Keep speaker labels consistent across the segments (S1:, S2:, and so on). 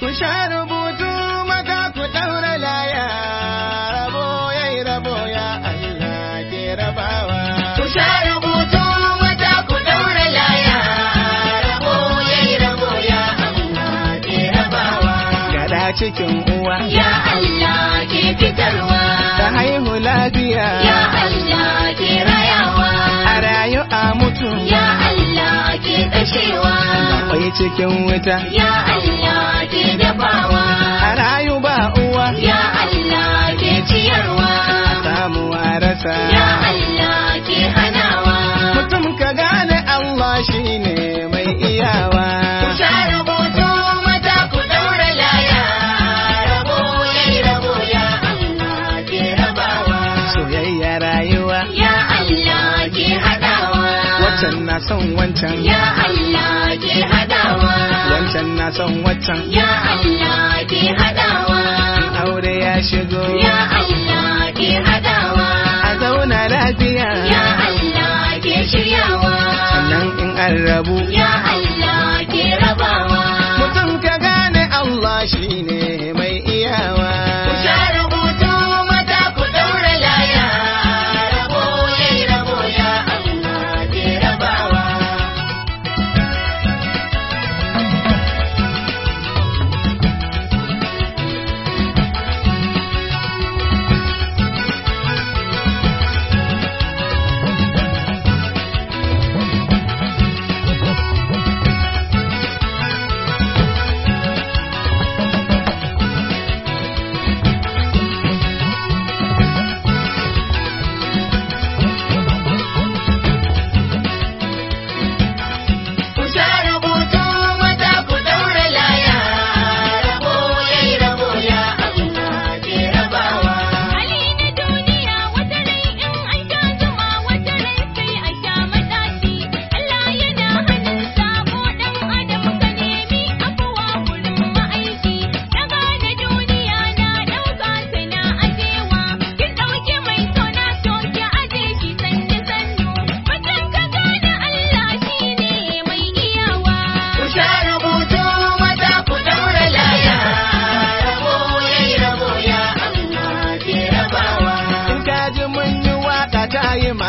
S1: Ku sha rubutu maka ku ɗaura laya, rabo ya yi rabo ya Allah ke rabawa.
S2: Ku sha rubutu mata ku daura laya, rabo ya yi rabo ya Allah ke rabawa.
S1: Gada cikin uwa,
S2: Ya Allah ke fitarwa,
S1: ta haihu lafiya,
S2: ya Allah ke rayawa,
S1: a rayu a mutu,
S2: ya Allah ke kashewa,
S1: akwai cikin wuta,
S2: ya Allah dafawa,
S1: a rayu ba uwa,
S2: ya Allah ke ciyarwa,
S1: samu a rasa.
S2: ya Allah ke hanawa.
S1: Mutum ka gane Allah shi ne mai iyawa.
S2: Ku sha rubutu mata ku daura laya, rabo ya yi rabo ya Allah ke rabawa.
S1: Soyayya rayuwa,
S2: Ya Allah ke haɗawa.
S1: wancan na son wancan,
S2: Ya Allah ke haɗawa.
S1: Wancan na son wancan.
S2: Ya Allah ke haɗawa.
S1: Aure ya shigo,
S2: Ya Allah ke haɗawa.
S1: a zauna lafiya.
S2: Ya Allah ke shiryawa.
S1: Sannan in an rabu,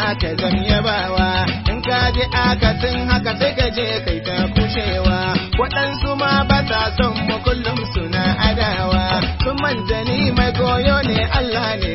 S1: maka zan yabawa. In ka ji akasin haka sai ka je kai ta kushewa. Waɗansu ma ba sa son mu kullum suna adawa. Sun manta ni mai goyo ne Allah ne